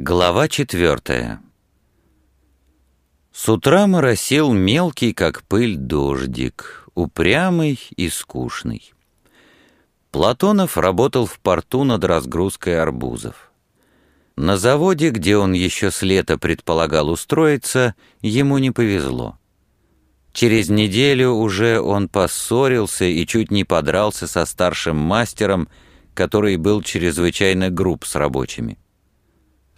Глава четвертая С утра моросил мелкий, как пыль, дождик, упрямый и скучный. Платонов работал в порту над разгрузкой арбузов. На заводе, где он еще с лета предполагал устроиться, ему не повезло. Через неделю уже он поссорился и чуть не подрался со старшим мастером, который был чрезвычайно груб с рабочими.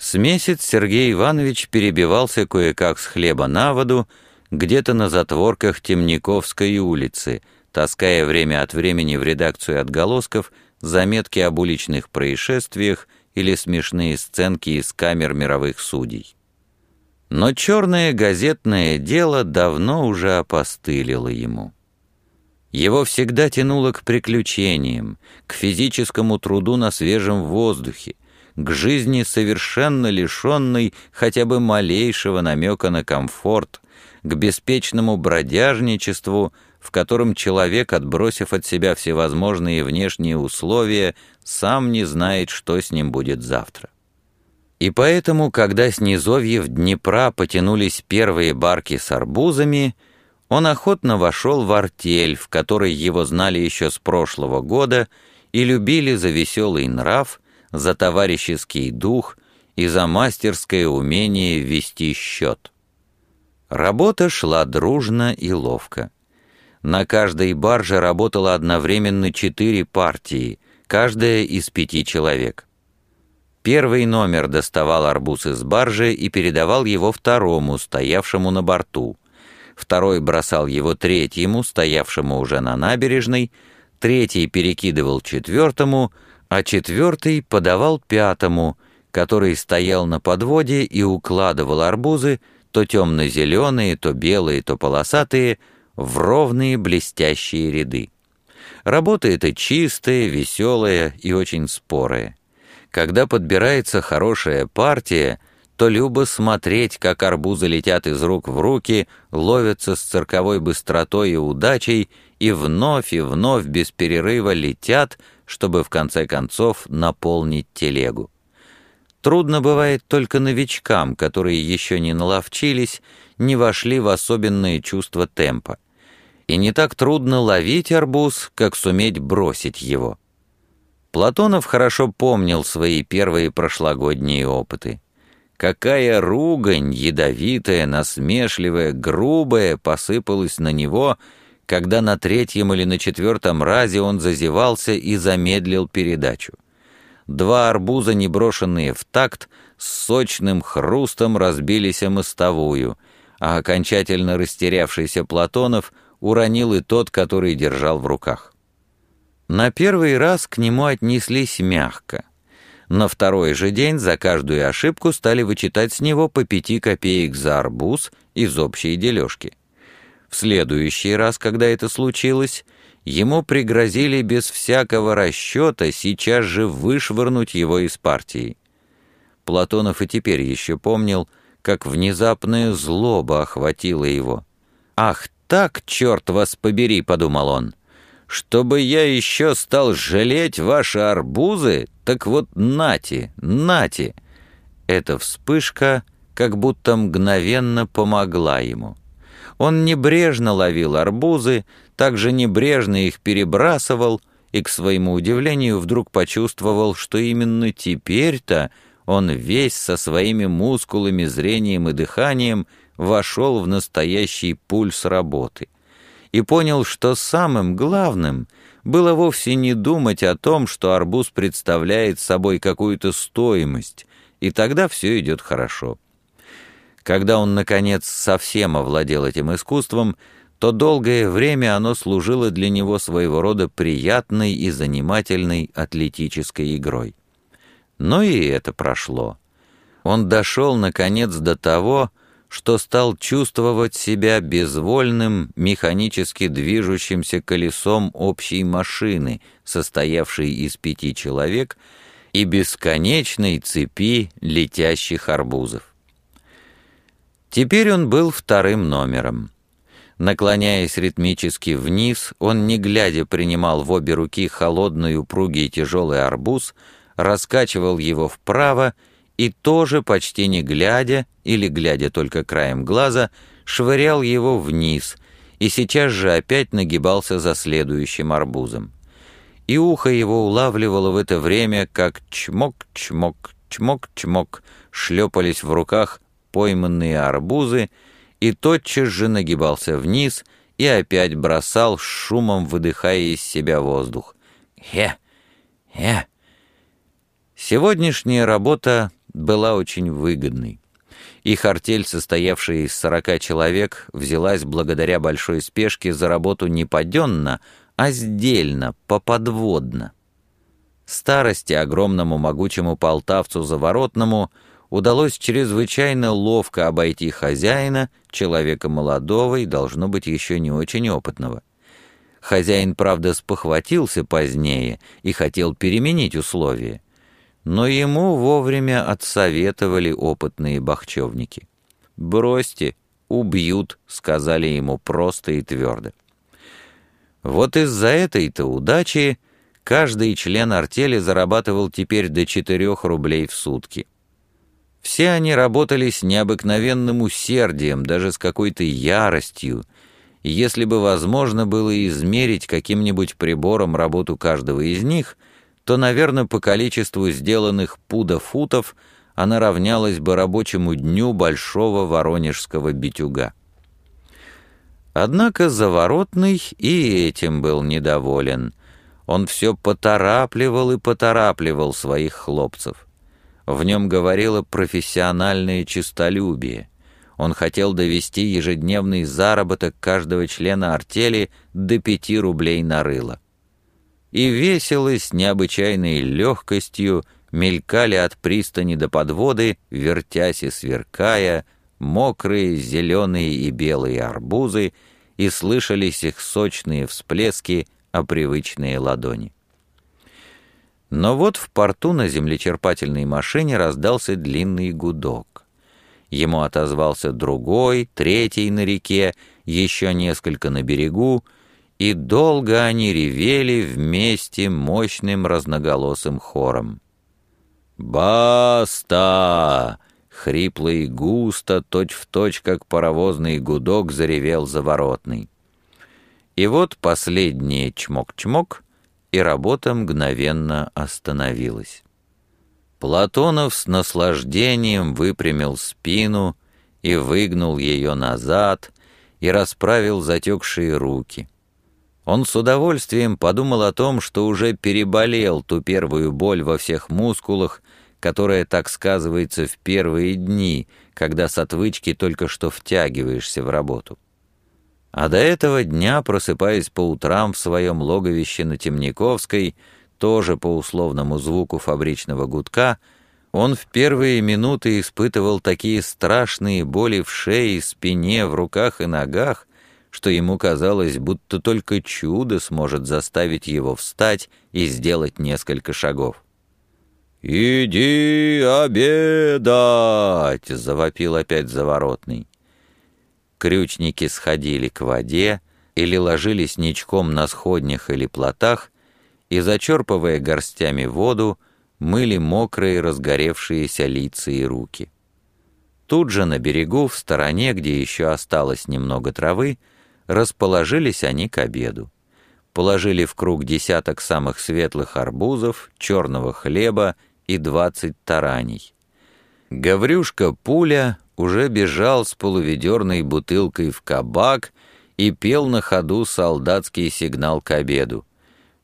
С месяц Сергей Иванович перебивался кое-как с хлеба на воду где-то на затворках Темниковской улицы, таская время от времени в редакцию отголосков заметки об уличных происшествиях или смешные сценки из камер мировых судей. Но черное газетное дело давно уже опостылило ему. Его всегда тянуло к приключениям, к физическому труду на свежем воздухе, к жизни совершенно лишенной хотя бы малейшего намека на комфорт, к беспечному бродяжничеству, в котором человек, отбросив от себя всевозможные внешние условия, сам не знает, что с ним будет завтра. И поэтому, когда с низовьев Днепра потянулись первые барки с арбузами, он охотно вошел в артель, в которой его знали еще с прошлого года и любили за веселый нрав, за товарищеский дух и за мастерское умение вести счет. Работа шла дружно и ловко. На каждой барже работало одновременно четыре партии, каждая из пяти человек. Первый номер доставал арбуз из баржи и передавал его второму, стоявшему на борту. Второй бросал его третьему, стоявшему уже на набережной, третий перекидывал четвертому — а четвертый подавал пятому, который стоял на подводе и укладывал арбузы, то темно-зеленые, то белые, то полосатые, в ровные блестящие ряды. Работа эта чистая, веселая и очень спорая. Когда подбирается хорошая партия, то любо смотреть, как арбузы летят из рук в руки, ловятся с цирковой быстротой и удачей, и вновь и вновь без перерыва летят, чтобы в конце концов наполнить телегу. Трудно бывает только новичкам, которые еще не наловчились, не вошли в особенные чувства темпа. И не так трудно ловить арбуз, как суметь бросить его. Платонов хорошо помнил свои первые прошлогодние опыты. Какая ругань, ядовитая, насмешливая, грубая посыпалась на него — когда на третьем или на четвертом разе он зазевался и замедлил передачу. Два арбуза, не брошенные в такт, с сочным хрустом разбились о мостовую, а окончательно растерявшийся Платонов уронил и тот, который держал в руках. На первый раз к нему отнеслись мягко. На второй же день за каждую ошибку стали вычитать с него по пяти копеек за арбуз из общей дележки. В следующий раз, когда это случилось, ему пригрозили без всякого расчета сейчас же вышвырнуть его из партии. Платонов и теперь еще помнил, как внезапная злоба охватила его. «Ах так, черт вас побери!» — подумал он. «Чтобы я еще стал жалеть ваши арбузы, так вот нати, нати!» Эта вспышка как будто мгновенно помогла ему. Он небрежно ловил арбузы, также небрежно их перебрасывал и, к своему удивлению, вдруг почувствовал, что именно теперь-то он весь со своими мускулами, зрением и дыханием вошел в настоящий пульс работы и понял, что самым главным было вовсе не думать о том, что арбуз представляет собой какую-то стоимость, и тогда все идет хорошо. Когда он, наконец, совсем овладел этим искусством, то долгое время оно служило для него своего рода приятной и занимательной атлетической игрой. Но и это прошло. Он дошел, наконец, до того, что стал чувствовать себя безвольным, механически движущимся колесом общей машины, состоявшей из пяти человек, и бесконечной цепи летящих арбузов. Теперь он был вторым номером. Наклоняясь ритмически вниз, он, не глядя, принимал в обе руки холодный, упругий и тяжелый арбуз, раскачивал его вправо и тоже, почти не глядя, или глядя только краем глаза, швырял его вниз, и сейчас же опять нагибался за следующим арбузом. И ухо его улавливало в это время, как чмок-чмок, чмок-чмок шлепались в руках пойманные арбузы, и тотчас же нагибался вниз и опять бросал с шумом, выдыхая из себя воздух. «Хе! Хе!» Сегодняшняя работа была очень выгодной. Их артель, состоявшая из сорока человек, взялась благодаря большой спешке за работу не паденно, а сдельно, поподводно. Старости огромному могучему полтавцу заворотному удалось чрезвычайно ловко обойти хозяина, человека молодого и, должно быть, еще не очень опытного. Хозяин, правда, спохватился позднее и хотел переменить условия, но ему вовремя отсоветовали опытные бахчевники. «Бросьте, убьют», — сказали ему просто и твердо. Вот из-за этой-то удачи каждый член артели зарабатывал теперь до 4 рублей в сутки. Все они работали с необыкновенным усердием, даже с какой-то яростью, и если бы возможно было измерить каким-нибудь прибором работу каждого из них, то, наверное, по количеству сделанных пуда-футов она равнялась бы рабочему дню большого воронежского битюга. Однако Заворотный и этим был недоволен. Он все поторапливал и поторапливал своих хлопцев. В нем говорило профессиональное честолюбие. Он хотел довести ежедневный заработок каждого члена артели до пяти рублей на рыло. И весело, с необычайной легкостью, мелькали от пристани до подводы, вертясь и сверкая, мокрые зеленые и белые арбузы, и слышались их сочные всплески о привычные ладони. Но вот в порту на землечерпательной машине раздался длинный гудок. Ему отозвался другой, третий на реке, еще несколько на берегу, и долго они ревели вместе мощным разноголосым хором. «Баста!» — хрипло и густо, точь-в-точь, как паровозный гудок, заревел заворотный. И вот последнее чмок-чмок — и работа мгновенно остановилась. Платонов с наслаждением выпрямил спину и выгнул ее назад и расправил затекшие руки. Он с удовольствием подумал о том, что уже переболел ту первую боль во всех мускулах, которая так сказывается в первые дни, когда с отвычки только что втягиваешься в работу. А до этого дня, просыпаясь по утрам в своем логовище на Темниковской, тоже по условному звуку фабричного гудка, он в первые минуты испытывал такие страшные боли в шее, спине, в руках и ногах, что ему казалось, будто только чудо сможет заставить его встать и сделать несколько шагов. «Иди обедать!» — завопил опять Заворотный крючники сходили к воде или ложились ничком на сходнях или плотах и, зачерпывая горстями воду, мыли мокрые разгоревшиеся лица и руки. Тут же на берегу, в стороне, где еще осталось немного травы, расположились они к обеду. Положили в круг десяток самых светлых арбузов, черного хлеба и двадцать тараней. Гаврюшка Пуля уже бежал с полуведерной бутылкой в кабак и пел на ходу солдатский сигнал к обеду.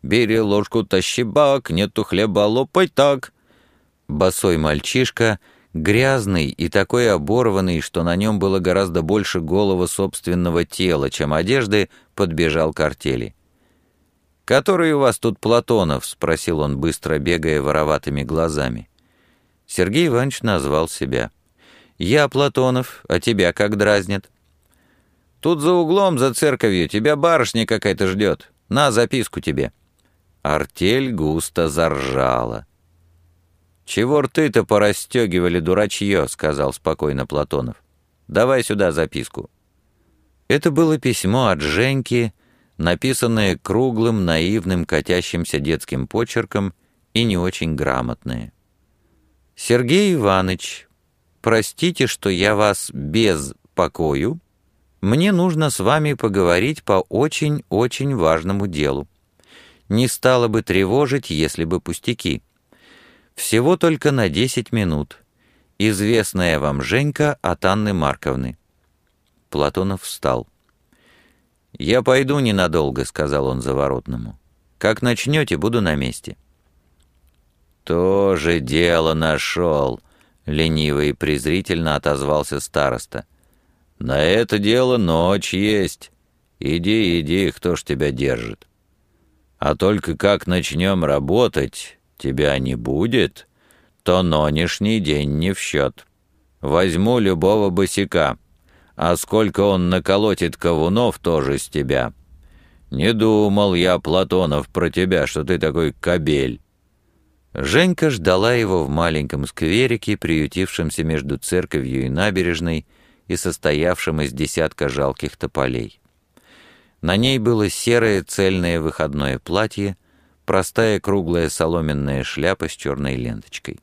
«Бери ложку, тащи бак, нету хлеба, лопай так!» Босой мальчишка, грязный и такой оборванный, что на нем было гораздо больше голого собственного тела, чем одежды, подбежал к артели. «Который у вас тут Платонов?» — спросил он, быстро бегая вороватыми глазами. Сергей Иванович назвал себя. «Я Платонов, а тебя как дразнят?» «Тут за углом, за церковью, тебя барышня какая-то ждет. На записку тебе». Артель густо заржала. «Чего рты-то порастегивали, дурачье?» — сказал спокойно Платонов. «Давай сюда записку». Это было письмо от Женьки, написанное круглым, наивным, катящимся детским почерком и не очень грамотное. «Сергей Иванович, простите, что я вас без покою. Мне нужно с вами поговорить по очень-очень важному делу. Не стало бы тревожить, если бы пустяки. Всего только на десять минут. Известная вам Женька от Анны Марковны». Платонов встал. «Я пойду ненадолго», — сказал он заворотному. «Как начнете, буду на месте». «Тоже дело нашел», — лениво и презрительно отозвался староста. «На это дело ночь есть. Иди, иди, кто ж тебя держит? А только как начнем работать, тебя не будет, то нонешний день не в счет. Возьму любого босика, а сколько он наколотит ковунов, тоже с тебя. Не думал я, Платонов, про тебя, что ты такой кобель». Женька ждала его в маленьком скверике, приютившемся между церковью и набережной и состоявшем из десятка жалких тополей. На ней было серое цельное выходное платье, простая круглая соломенная шляпа с черной ленточкой.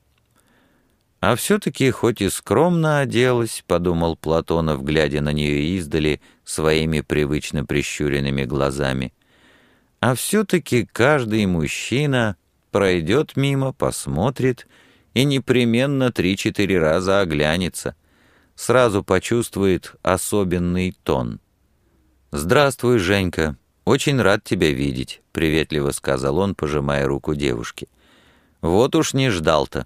«А все-таки, хоть и скромно оделась», — подумал Платонов, глядя на нее издали своими привычно прищуренными глазами, «а все-таки каждый мужчина...» пройдет мимо, посмотрит и непременно три-четыре раза оглянется, сразу почувствует особенный тон. «Здравствуй, Женька, очень рад тебя видеть», — приветливо сказал он, пожимая руку девушке. «Вот уж не ждал-то».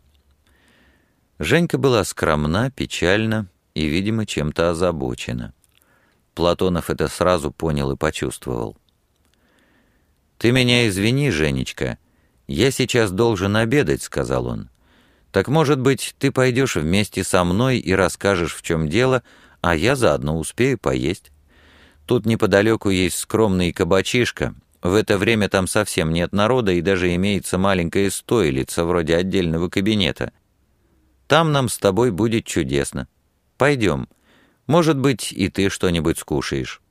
Женька была скромна, печальна и, видимо, чем-то озабочена. Платонов это сразу понял и почувствовал. «Ты меня извини, Женечка», «Я сейчас должен обедать», — сказал он. «Так, может быть, ты пойдешь вместе со мной и расскажешь, в чем дело, а я заодно успею поесть. Тут неподалеку есть скромный кабачишка. В это время там совсем нет народа и даже имеется маленькая стойлица, вроде отдельного кабинета. Там нам с тобой будет чудесно. Пойдем. Может быть, и ты что-нибудь скушаешь».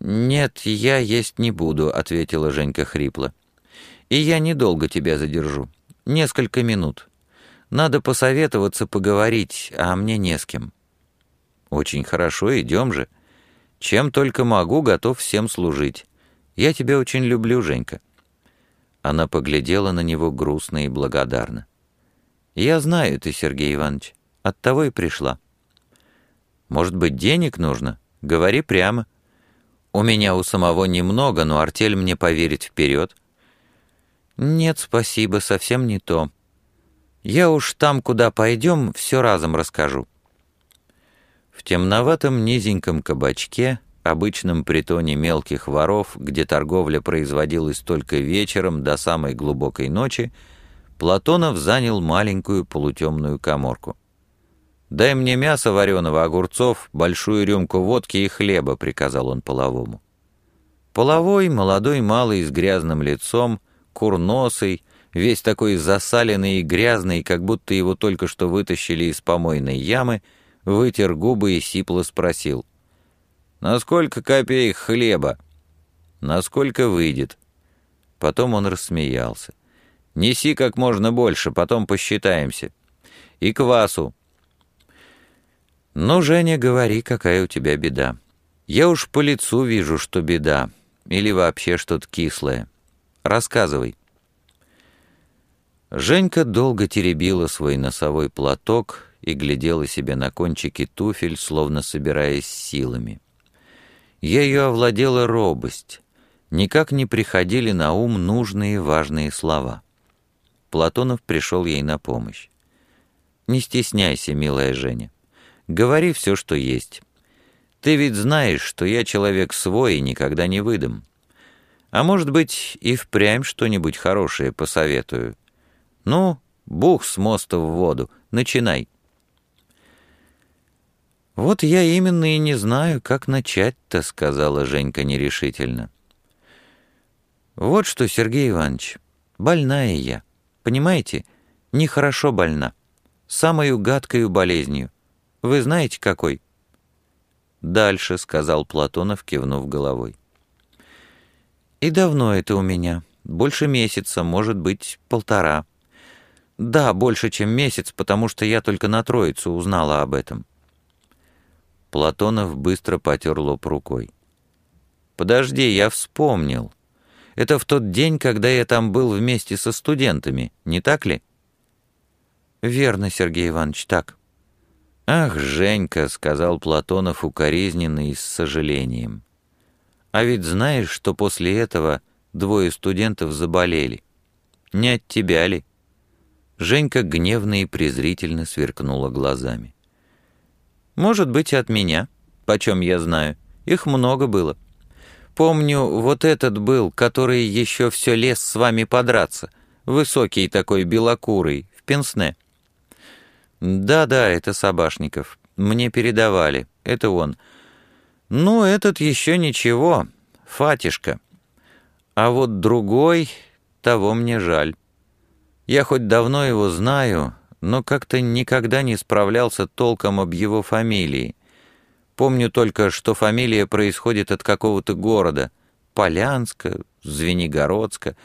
«Нет, я есть не буду», — ответила Женька хрипло. И я недолго тебя задержу. Несколько минут. Надо посоветоваться, поговорить, а мне не с кем». «Очень хорошо, идем же. Чем только могу, готов всем служить. Я тебя очень люблю, Женька». Она поглядела на него грустно и благодарно. «Я знаю ты, Сергей Иванович. Оттого и пришла». «Может быть, денег нужно? Говори прямо. У меня у самого немного, но артель мне поверить вперед. «Нет, спасибо, совсем не то. Я уж там, куда пойдем, все разом расскажу». В темноватом низеньком кабачке, обычном притоне мелких воров, где торговля производилась только вечером до самой глубокой ночи, Платонов занял маленькую полутемную коморку. «Дай мне мясо вареного, огурцов, большую рюмку водки и хлеба», — приказал он половому. Половой, молодой малый с грязным лицом — курносый, весь такой засаленный и грязный, как будто его только что вытащили из помойной ямы, вытер губы и сипло спросил. «На сколько копеек хлеба?» «На сколько выйдет?» Потом он рассмеялся. «Неси как можно больше, потом посчитаемся. И квасу». «Ну, Женя, говори, какая у тебя беда. Я уж по лицу вижу, что беда, или вообще что-то кислое». Рассказывай». Женька долго теребила свой носовой платок и глядела себе на кончики туфель, словно собираясь силами. Ею овладела робость. Никак не приходили на ум нужные важные слова. Платонов пришел ей на помощь. «Не стесняйся, милая Женя. Говори все, что есть. Ты ведь знаешь, что я человек свой и никогда не выдам. А может быть, и впрямь что-нибудь хорошее посоветую. Ну, бух с моста в воду, начинай. «Вот я именно и не знаю, как начать-то», — сказала Женька нерешительно. «Вот что, Сергей Иванович, больная я, понимаете, нехорошо больна, самою гадкою болезнью. Вы знаете, какой?» «Дальше», — сказал Платонов, кивнув головой. И давно это у меня. Больше месяца, может быть, полтора. Да, больше, чем месяц, потому что я только на Троицу узнала об этом. Платонов быстро потер лоб рукой. «Подожди, я вспомнил. Это в тот день, когда я там был вместе со студентами, не так ли?» «Верно, Сергей Иванович, так». «Ах, Женька», — сказал Платонов укоризненно и с сожалением. «А ведь знаешь, что после этого двое студентов заболели? Не от тебя ли?» Женька гневно и презрительно сверкнула глазами. «Может быть, от меня, почем я знаю. Их много было. Помню, вот этот был, который еще все лез с вами подраться. Высокий такой, белокурый, в пенсне». «Да-да, это Собашников. Мне передавали. Это он. Ну, этот еще ничего. Фатишка. А вот другой, того мне жаль». Я хоть давно его знаю, но как-то никогда не справлялся толком об его фамилии. Помню только, что фамилия происходит от какого-то города. Полянска, Звенигородска.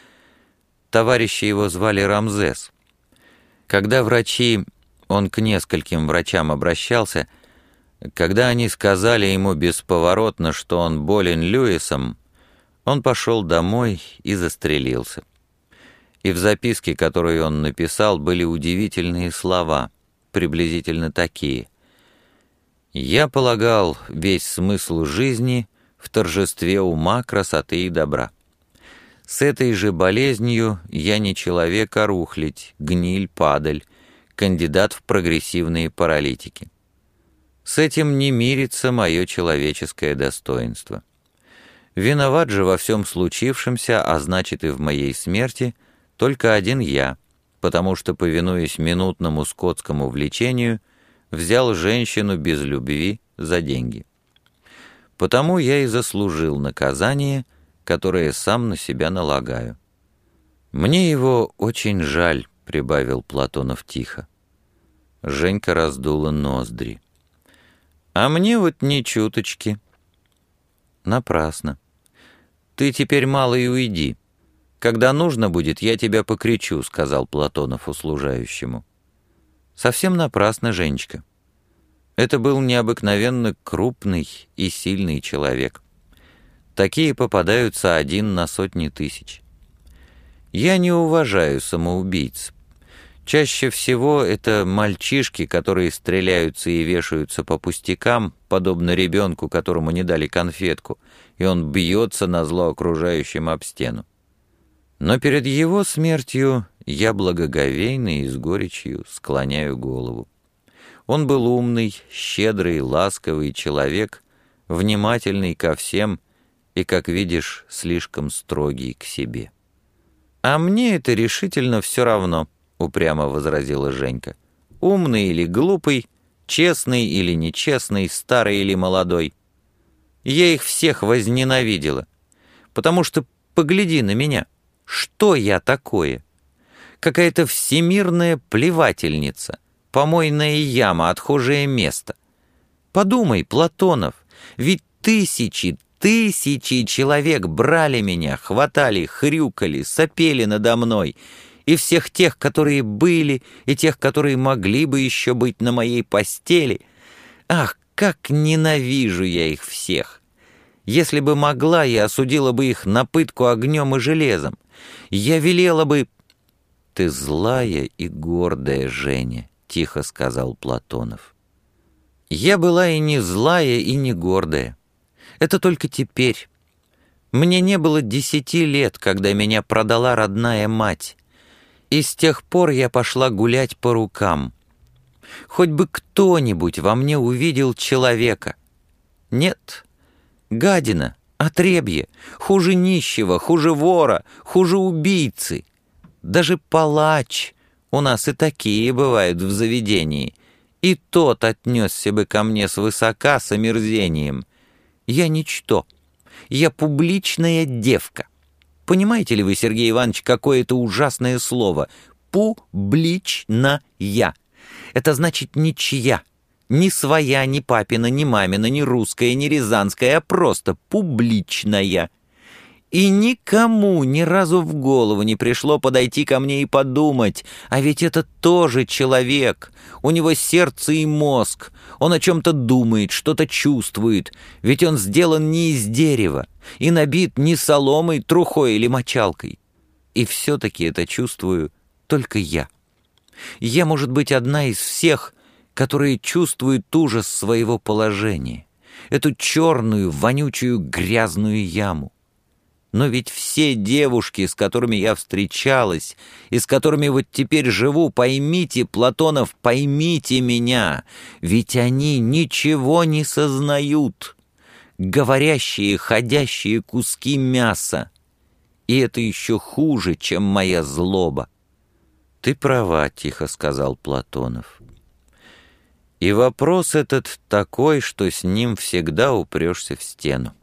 Товарища его звали Рамзес. Когда врачи, он к нескольким врачам обращался, когда они сказали ему бесповоротно, что он болен Льюисом, он пошел домой и застрелился и в записке, которую он написал, были удивительные слова, приблизительно такие. «Я полагал весь смысл жизни в торжестве ума, красоты и добра. С этой же болезнью я не человек, а рухлить, гниль, падаль, кандидат в прогрессивные паралитики. С этим не мирится мое человеческое достоинство. Виноват же во всем случившемся, а значит и в моей смерти — только один я, потому что, повинуясь минутному скотскому влечению, взял женщину без любви за деньги. Потому я и заслужил наказание, которое сам на себя налагаю. «Мне его очень жаль», — прибавил Платонов тихо. Женька раздула ноздри. «А мне вот ни чуточки». «Напрасно. Ты теперь мало и уйди. «Когда нужно будет, я тебя покричу», — сказал Платонов услужающему. Совсем напрасно, Женечка. Это был необыкновенно крупный и сильный человек. Такие попадаются один на сотни тысяч. Я не уважаю самоубийц. Чаще всего это мальчишки, которые стреляются и вешаются по пустякам, подобно ребенку, которому не дали конфетку, и он бьется на зло окружающим об стену. Но перед его смертью я благоговейно и с горечью склоняю голову. Он был умный, щедрый, ласковый человек, внимательный ко всем и, как видишь, слишком строгий к себе. «А мне это решительно все равно», — упрямо возразила Женька. «Умный или глупый, честный или нечестный, старый или молодой. Я их всех возненавидела, потому что погляди на меня». Что я такое? Какая-то всемирная плевательница, помойная яма, отхожее место. Подумай, Платонов, ведь тысячи, тысячи человек брали меня, хватали, хрюкали, сопели надо мной, и всех тех, которые были, и тех, которые могли бы еще быть на моей постели. Ах, как ненавижу я их всех! Если бы могла, я осудила бы их на пытку огнем и железом. Я велела бы...» «Ты злая и гордая, Женя», — тихо сказал Платонов. «Я была и не злая, и не гордая. Это только теперь. Мне не было десяти лет, когда меня продала родная мать, и с тех пор я пошла гулять по рукам. Хоть бы кто-нибудь во мне увидел человека. Нет, гадина, Отребье, хуже нищего, хуже вора, хуже убийцы. Даже палач, у нас и такие бывают в заведении, и тот отнесся бы ко мне свысока с омерзением. Я ничто, я публичная девка. Понимаете ли вы, Сергей Иванович, какое это ужасное слово? Публичная. Это значит ничья. Ни своя, ни папина, ни мамина, ни русская, ни рязанская, а просто публичная. И никому ни разу в голову не пришло подойти ко мне и подумать, а ведь это тоже человек, у него сердце и мозг, он о чем-то думает, что-то чувствует, ведь он сделан не из дерева и набит не соломой, трухой или мочалкой. И все-таки это чувствую только я. Я, может быть, одна из всех, которые чувствуют ужас своего положения, эту черную, вонючую, грязную яму. Но ведь все девушки, с которыми я встречалась, и с которыми вот теперь живу, поймите, Платонов, поймите меня, ведь они ничего не сознают. Говорящие, ходящие куски мяса. И это еще хуже, чем моя злоба. «Ты права», — тихо сказал Платонов. «И вопрос этот такой, что с ним всегда упрешься в стену.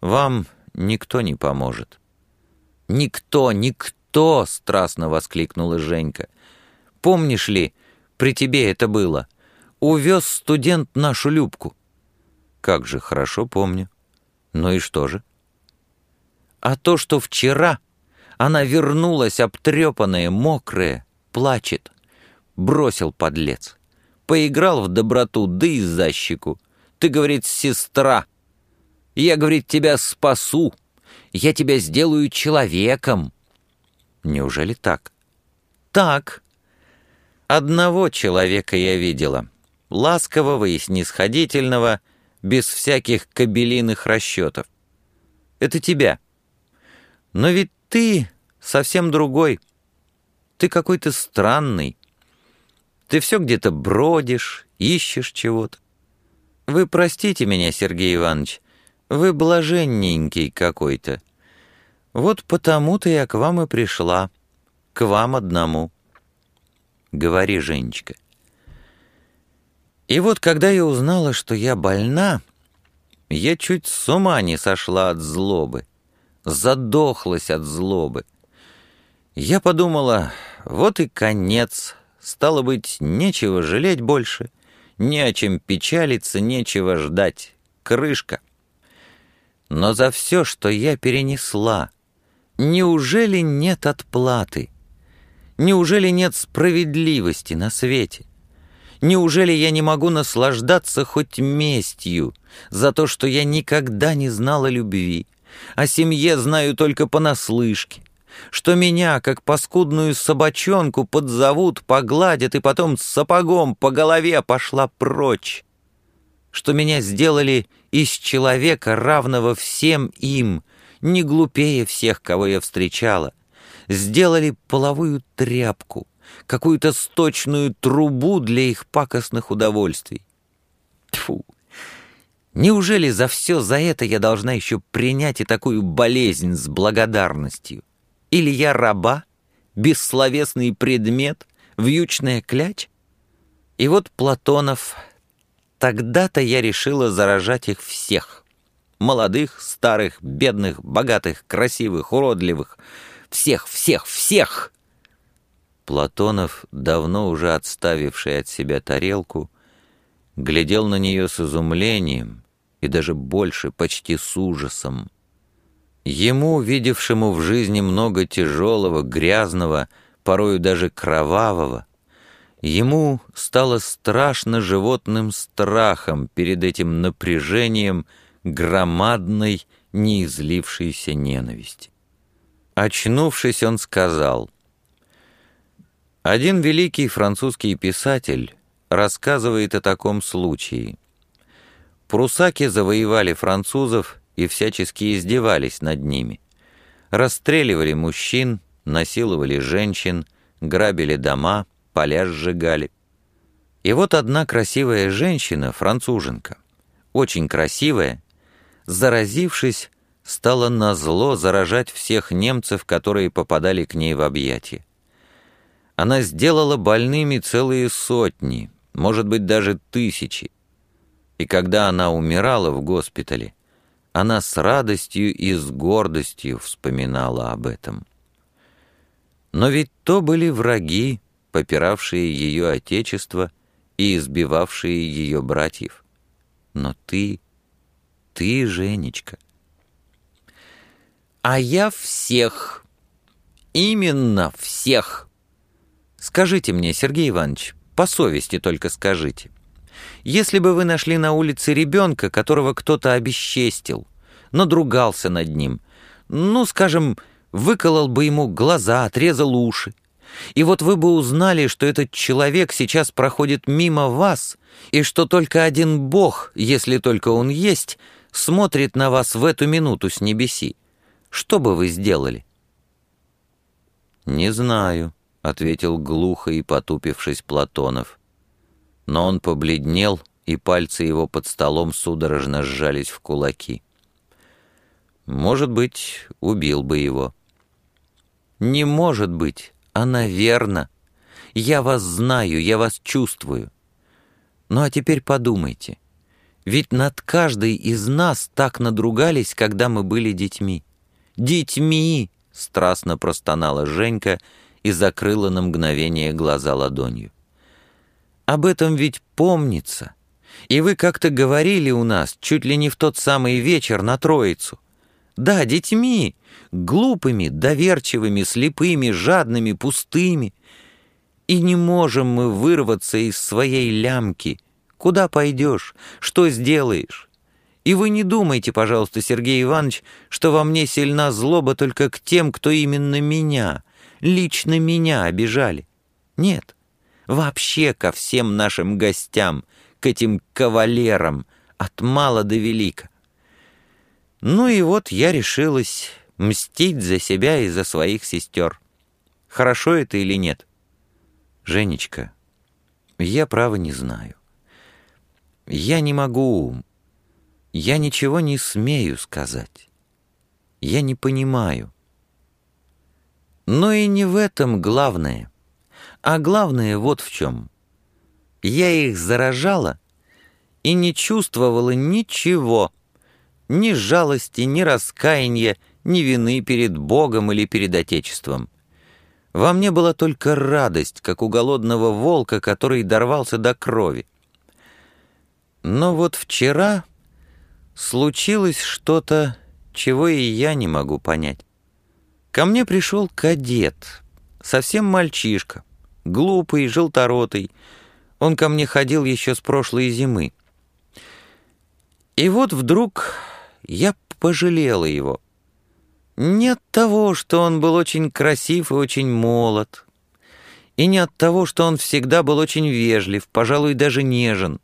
Вам никто не поможет». «Никто, никто!» — страстно воскликнула Женька. «Помнишь ли, при тебе это было? Увез студент нашу Любку». «Как же, хорошо помню. Ну и что же?» «А то, что вчера она вернулась, обтрепанная, мокрая, плачет. Бросил подлец. Поиграл в доброту, да и за. Ты, говорит, сестра, я, говорит, тебя спасу. Я тебя сделаю человеком. Неужели так? Так. Одного человека я видела. Ласкового и снисходительного, без всяких кабелиных расчетов. Это тебя. Но ведь ты совсем другой. Ты какой-то странный. Ты все где-то бродишь, ищешь чего-то. Вы простите меня, Сергей Иванович, вы блаженненький какой-то. Вот потому-то я к вам и пришла. К вам одному. Говори, Женечка. И вот когда я узнала, что я больна, я чуть с ума не сошла от злобы. Задохлась от злобы. Я подумала, вот и конец. Стало быть, нечего жалеть больше, не о чем печалиться, нечего ждать. Крышка. Но за все, что я перенесла, неужели нет отплаты? Неужели нет справедливости на свете? Неужели я не могу наслаждаться хоть местью за то, что я никогда не знала любви? О семье знаю только понаслышке, что меня, как паскудную собачонку, подзовут, погладят и потом с сапогом по голове пошла прочь что меня сделали из человека, равного всем им, не глупее всех, кого я встречала. Сделали половую тряпку, какую-то сточную трубу для их пакостных удовольствий. Тьфу! Неужели за все за это я должна еще принять и такую болезнь с благодарностью? Или я раба, бессловесный предмет, вьючная кляч? И вот Платонов Тогда-то я решила заражать их всех. Молодых, старых, бедных, богатых, красивых, уродливых. Всех, всех, всех! Платонов, давно уже отставивший от себя тарелку, глядел на нее с изумлением и даже больше, почти с ужасом. Ему, видевшему в жизни много тяжелого, грязного, порою даже кровавого, Ему стало страшно животным страхом перед этим напряжением громадной, неизлившейся ненависти. Очнувшись, он сказал, «Один великий французский писатель рассказывает о таком случае. Прусаки завоевали французов и всячески издевались над ними. Расстреливали мужчин, насиловали женщин, грабили дома, поля сжигали. И вот одна красивая женщина, француженка, очень красивая, заразившись, стала назло заражать всех немцев, которые попадали к ней в объятия. Она сделала больными целые сотни, может быть, даже тысячи. И когда она умирала в госпитале, она с радостью и с гордостью вспоминала об этом. Но ведь то были враги, попиравшие ее отечество и избивавшие ее братьев. Но ты, ты, Женечка. А я всех. Именно всех. Скажите мне, Сергей Иванович, по совести только скажите. Если бы вы нашли на улице ребенка, которого кто-то обесчестил, надругался над ним, ну, скажем, выколол бы ему глаза, отрезал уши, и вот вы бы узнали, что этот человек сейчас проходит мимо вас, и что только один Бог, если только он есть, смотрит на вас в эту минуту с небеси. Что бы вы сделали?» «Не знаю», — ответил глухо и потупившись Платонов. Но он побледнел, и пальцы его под столом судорожно сжались в кулаки. «Может быть, убил бы его». «Не может быть, а наверно. Я вас знаю, я вас чувствую. Ну а теперь подумайте. Ведь над каждой из нас так надругались, когда мы были детьми. Детьми!» — страстно простонала Женька и закрыла на мгновение глаза ладонью. «Об этом ведь помнится. И вы как-то говорили у нас, чуть ли не в тот самый вечер на Троицу. Да, детьми, глупыми, доверчивыми, слепыми, жадными, пустыми. И не можем мы вырваться из своей лямки. Куда пойдешь? Что сделаешь? И вы не думайте, пожалуйста, Сергей Иванович, что во мне сильна злоба только к тем, кто именно меня, лично меня обижали. Нет, вообще ко всем нашим гостям, к этим кавалерам, от мала до велика. Ну и вот я решилась мстить за себя и за своих сестер. Хорошо это или нет? Женечка, я право не знаю. Я не могу, я ничего не смею сказать. Я не понимаю. Но и не в этом главное. А главное вот в чем. Я их заражала и не чувствовала ничего, ни жалости, ни раскаяния, ни вины перед Богом или перед Отечеством. Во мне была только радость, как у голодного волка, который дорвался до крови. Но вот вчера случилось что-то, чего и я не могу понять. Ко мне пришел кадет, совсем мальчишка, глупый, желторотый. Он ко мне ходил еще с прошлой зимы. И вот вдруг я пожалела его. Не от того, что он был очень красив и очень молод, и не от того, что он всегда был очень вежлив, пожалуй, даже нежен.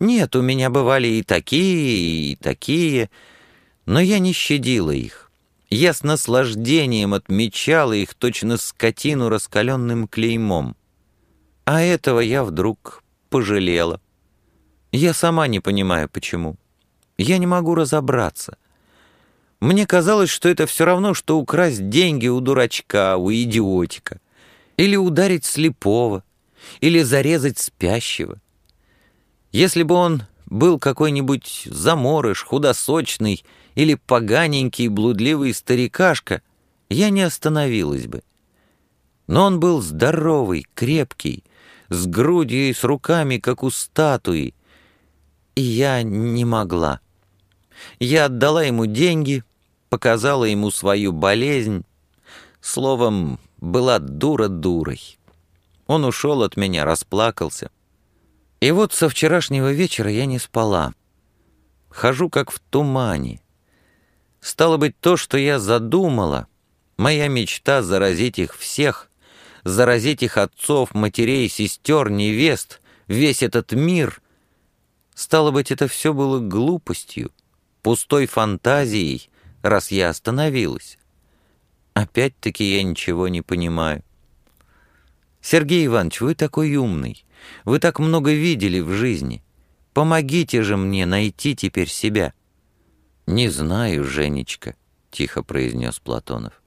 Нет, у меня бывали и такие, и такие, но я не щадила их. Я с наслаждением отмечала их точно скотину раскаленным клеймом. А этого я вдруг пожалела. Я сама не понимаю, почему. Я не могу разобраться. Мне казалось, что это все равно, что украсть деньги у дурачка, у идиотика. Или ударить слепого, или зарезать спящего. Если бы он был какой-нибудь заморыш, худосочный или поганенький, блудливый старикашка, я не остановилась бы. Но он был здоровый, крепкий, с грудью и с руками, как у статуи, и я не могла. Я отдала ему деньги, показала ему свою болезнь. Словом, была дура дурой. Он ушел от меня, расплакался. И вот со вчерашнего вечера я не спала. Хожу как в тумане. Стало быть, то, что я задумала, моя мечта заразить их всех, заразить их отцов, матерей, сестер, невест, весь этот мир. Стало быть, это все было глупостью пустой фантазией, раз я остановилась. Опять-таки я ничего не понимаю. Сергей Иванович, вы такой умный. Вы так много видели в жизни. Помогите же мне найти теперь себя. Не знаю, Женечка, тихо произнес Платонов.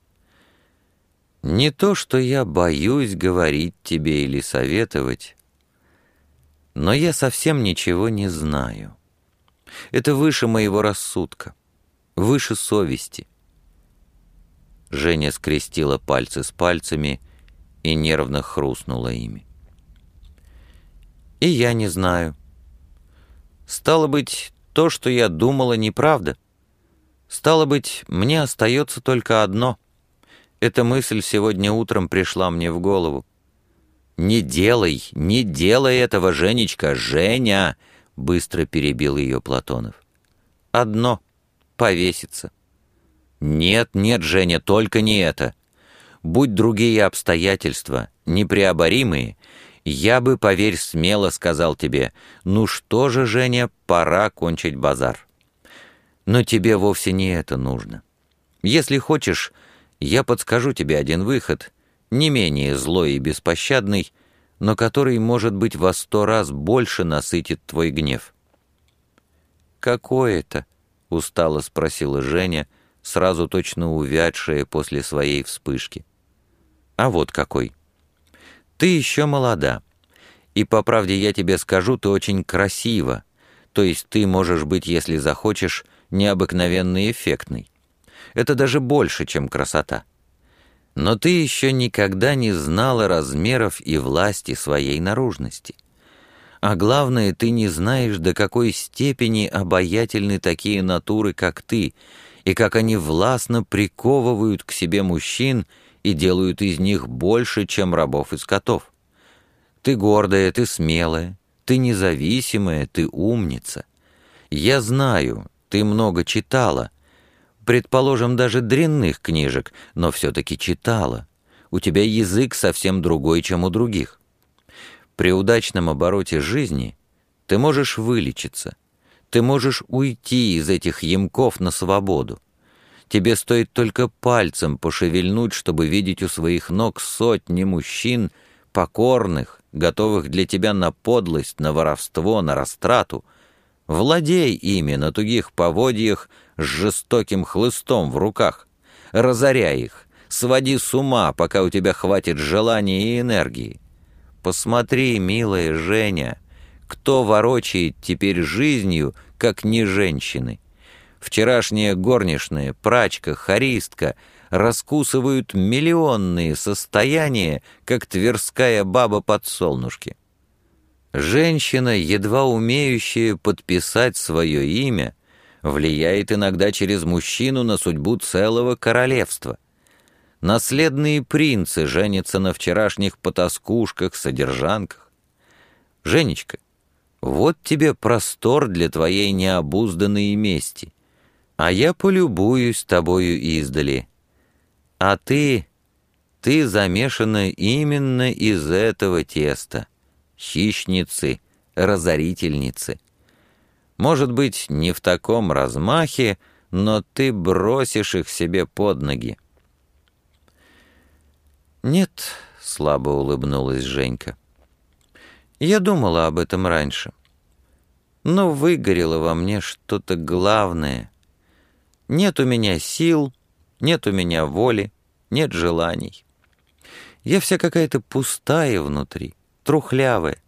Не то, что я боюсь говорить тебе или советовать, но я совсем ничего не знаю. Это выше моего рассудка, выше совести. Женя скрестила пальцы с пальцами и нервно хрустнула ими. И я не знаю. Стало быть, то, что я думала, неправда. Стало быть, мне остается только одно. Эта мысль сегодня утром пришла мне в голову. «Не делай, не делай этого, Женечка, Женя!» — быстро перебил ее Платонов. «Одно — повеситься». «Нет, нет, Женя, только не это. Будь другие обстоятельства, непреоборимые, я бы, поверь, смело сказал тебе, ну что же, Женя, пора кончить базар. Но тебе вовсе не это нужно. Если хочешь, я подскажу тебе один выход, не менее злой и беспощадный, но который, может быть, во сто раз больше насытит твой гнев. «Какой это?» — устало спросила Женя, сразу точно увядшая после своей вспышки. «А вот какой!» Ты еще молода. И по правде я тебе скажу, ты очень красива. То есть ты можешь быть, если захочешь, необыкновенно эффектной. Это даже больше, чем красота. Но ты еще никогда не знала размеров и власти своей наружности. А главное, ты не знаешь, до какой степени обаятельны такие натуры, как ты, и как они властно приковывают к себе мужчин и делают из них больше, чем рабов и скотов. Ты гордая, ты смелая, ты независимая, ты умница. Я знаю, ты много читала. Предположим, даже дрянных книжек, но все-таки читала. У тебя язык совсем другой, чем у других. При удачном обороте жизни ты можешь вылечиться, ты можешь уйти из этих ямков на свободу. Тебе стоит только пальцем пошевельнуть, чтобы видеть у своих ног сотни мужчин, покорных, готовых для тебя на подлость, на воровство, на растрату. Владей ими на тугих поводьях с жестоким хлыстом в руках. Разоряй их, своди с ума, пока у тебя хватит желания и энергии. Посмотри, милая Женя, кто ворочает теперь жизнью, как не женщины. Вчерашняя горничная, прачка, харистка раскусывают миллионные состояния, как тверская баба под солнышки. Женщина, едва умеющая подписать свое имя, влияет иногда через мужчину на судьбу целого королевства. Наследные принцы женятся на вчерашних потаскушках, содержанках. Женечка, вот тебе простор для твоей необузданной мести а я полюбуюсь тобою издали. А ты, ты замешана именно из этого теста. Хищницы, разорительницы. Может быть, не в таком размахе, но ты бросишь их себе под ноги. «Нет», — слабо улыбнулась Женька. «Я думала об этом раньше. Но выгорело во мне что-то главное, нет у меня сил, нет у меня воли, нет желаний. Я вся какая-то пустая внутри, трухлявая.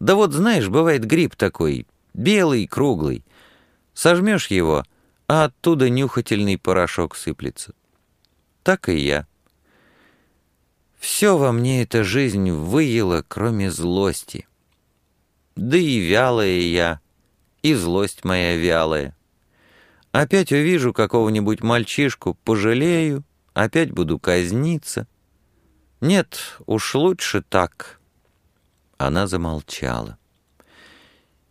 Да вот знаешь, бывает гриб такой, белый, круглый. Сожмешь его, а оттуда нюхательный порошок сыплется. Так и я. Все во мне эта жизнь выела, кроме злости. Да и вялая я, и злость моя вялая. Опять увижу какого-нибудь мальчишку, пожалею, опять буду казниться. Нет, уж лучше так. Она замолчала.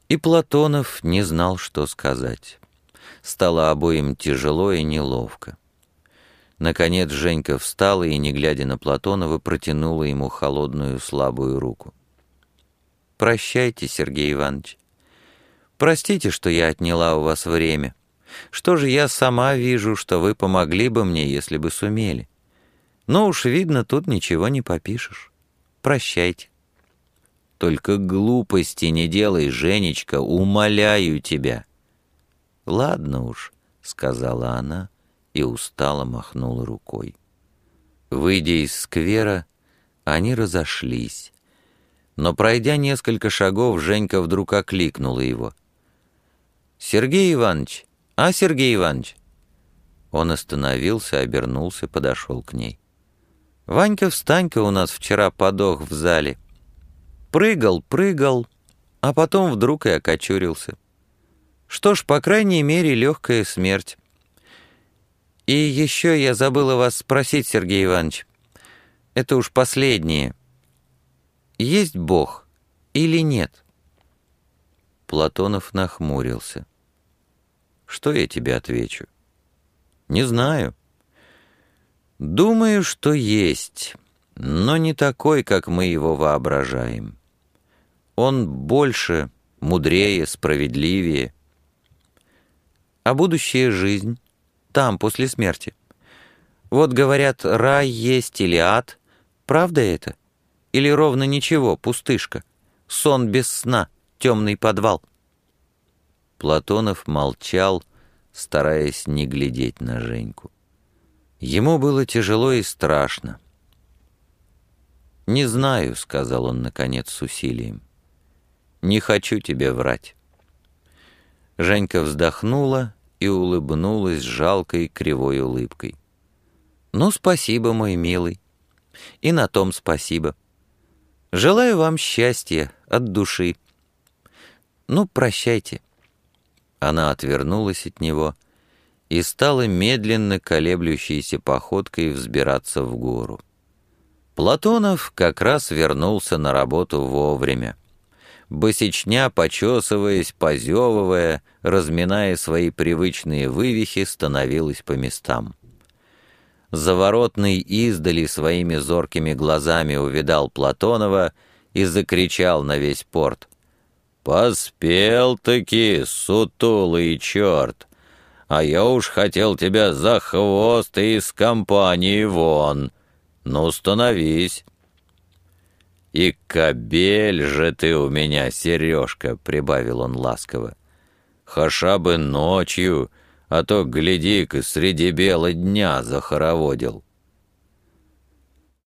И Платонов не знал, что сказать. Стало обоим тяжело и неловко. Наконец Женька встала и, не глядя на Платонова, протянула ему холодную слабую руку. «Прощайте, Сергей Иванович. Простите, что я отняла у вас время. Что же я сама вижу, что вы помогли бы мне, если бы сумели. Но уж видно, тут ничего не попишешь. Прощайте. Только глупости не делай, Женечка, умоляю тебя. Ладно уж, сказала она и устало махнула рукой. Выйдя из сквера, они разошлись. Но, пройдя несколько шагов, Женька вдруг окликнула его. «Сергей Иванович, «А, Сергей Иванович?» Он остановился, обернулся, подошел к ней. «Ванька, встань-ка, у нас вчера подох в зале. Прыгал, прыгал, а потом вдруг и окочурился. Что ж, по крайней мере, легкая смерть. И еще я забыла вас спросить, Сергей Иванович. Это уж последнее. Есть Бог или нет? Платонов нахмурился. Что я тебе отвечу? Не знаю. Думаю, что есть, но не такой, как мы его воображаем. Он больше, мудрее, справедливее. А будущая жизнь там, после смерти. Вот говорят, рай есть или ад. Правда это? Или ровно ничего, пустышка? Сон без сна, темный подвал. Платонов молчал, стараясь не глядеть на Женьку. Ему было тяжело и страшно. «Не знаю», — сказал он, наконец, с усилием. «Не хочу тебе врать». Женька вздохнула и улыбнулась жалкой кривой улыбкой. «Ну, спасибо, мой милый. И на том спасибо. Желаю вам счастья от души. Ну, прощайте». Она отвернулась от него и стала медленно колеблющейся походкой взбираться в гору. Платонов как раз вернулся на работу вовремя. Босичня, почесываясь, позевывая, разминая свои привычные вывихи, становилась по местам. Заворотный издали своими зоркими глазами увидал Платонова и закричал на весь порт. «Поспел-таки, сутулый черт! А я уж хотел тебя за хвост и из компании вон!» «Ну, становись!» «И кобель же ты у меня, Сережка!» — прибавил он ласково. «Хаша бы ночью, а то, гляди-ка, среди бела дня захороводил».